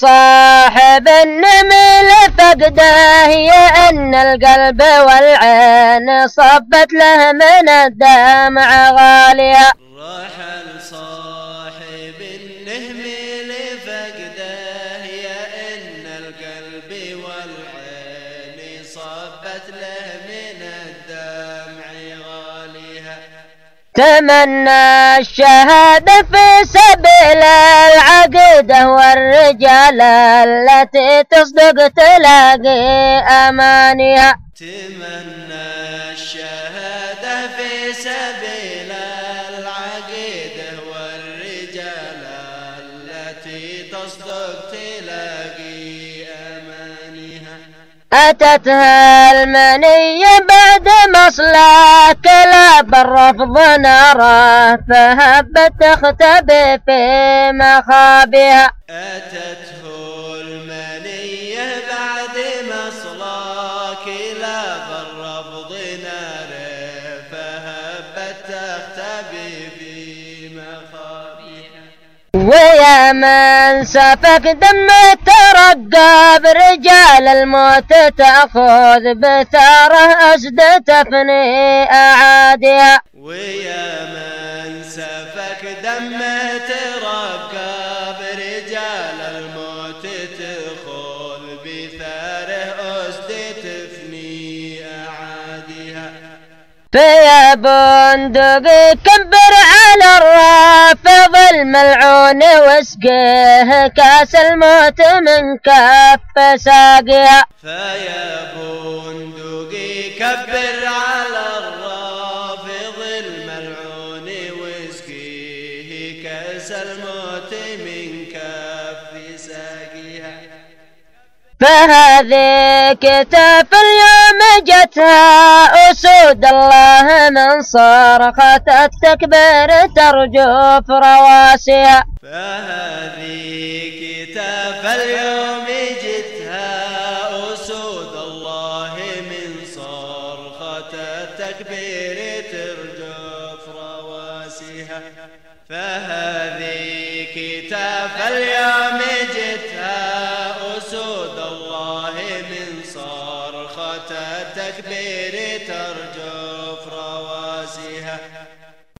صاحب النمل فقده هي أن القلب والعين صبت له من الدمع غالية. رحل صاحب النمل فقده هي أن القلب والعين صبت له من الدمع تمنى الشهادة في سبيل العقيدة والرجال التي تصدق تلاقي أمانيها. تمنى الشهادة في سبيل العقيدة والرجال التي تصدق تلاقي أمانيها. أتتها المنية بعد مصلى كلاب الرفض ناره فهبت تختبي في مخابها. أتته المنية بعد مصلى كلاب الرفض ناره فهبت تختبي في مخابيها ويا من سفك دم ترقب رجال الموت تأخذ بثارة أسد تفني أعادها ويا من سفك دم ترقب رجال الموت تخوض بثارة فيا بندق كبر على الرافض الملعون واسقيه كاس الموت من كف ساقيها فيا بندقي كبر على الرافض الملعون واسقيه كاس الموت من كف فهذه كتاف اليوم جتها أسود الله من صرخة التكبير ترجف رواسيها فهذه كتاف اليوم جتها أسود الله من صرخة التكبير ترجف رواسيها فهذه كتاف اليوم جتها أسود الله صوت ترجف رواسها